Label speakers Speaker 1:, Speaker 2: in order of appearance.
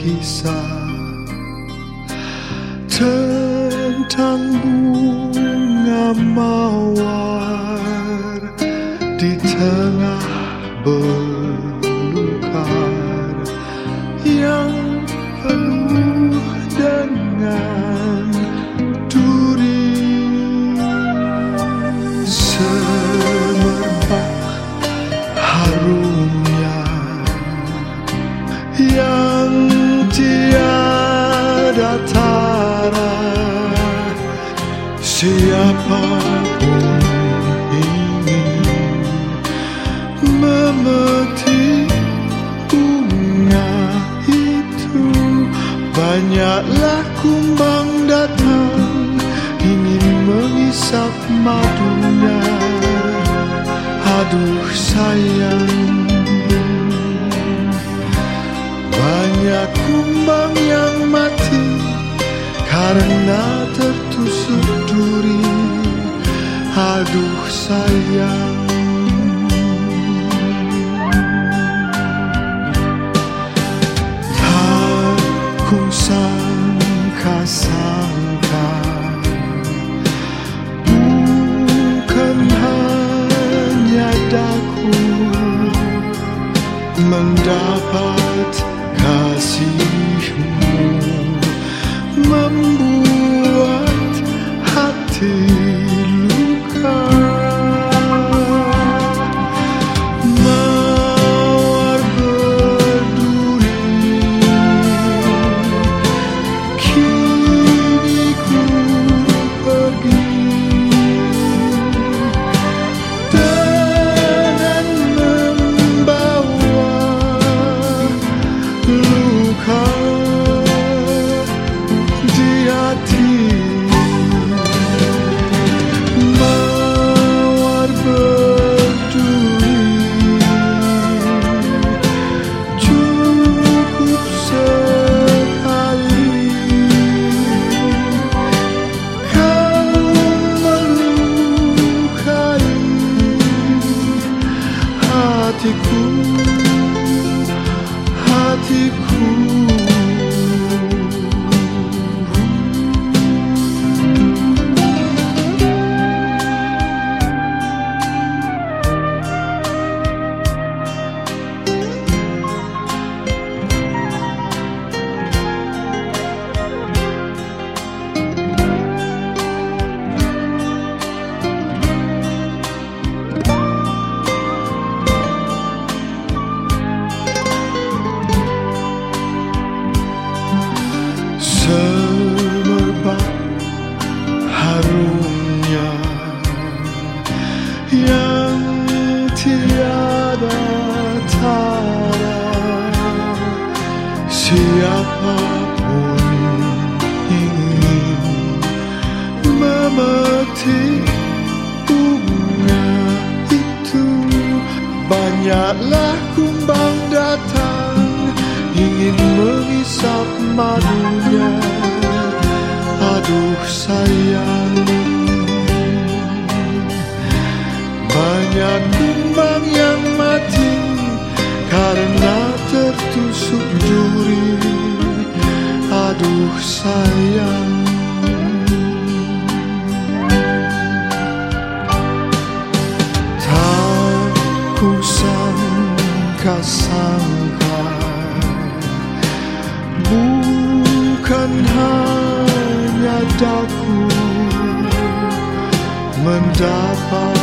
Speaker 1: Kisah tentang bunga mawar di tengah belukar tara siapa pun ingin memetik bunga itu. Banyaklah kumbang datang ingin mengisap madunya aduh sayang. Banyak kumbang yang mati karena tertusuk duri aduh sayang. Tak ku sangka-sangka bukan hanya daku mendapat siapa pun ingin memetik bunga itu banyaklah kumbang datang ingin mengisap madunya aduh sayang sayang. Tak ku sangka-sangka bukan hanya daku mendapat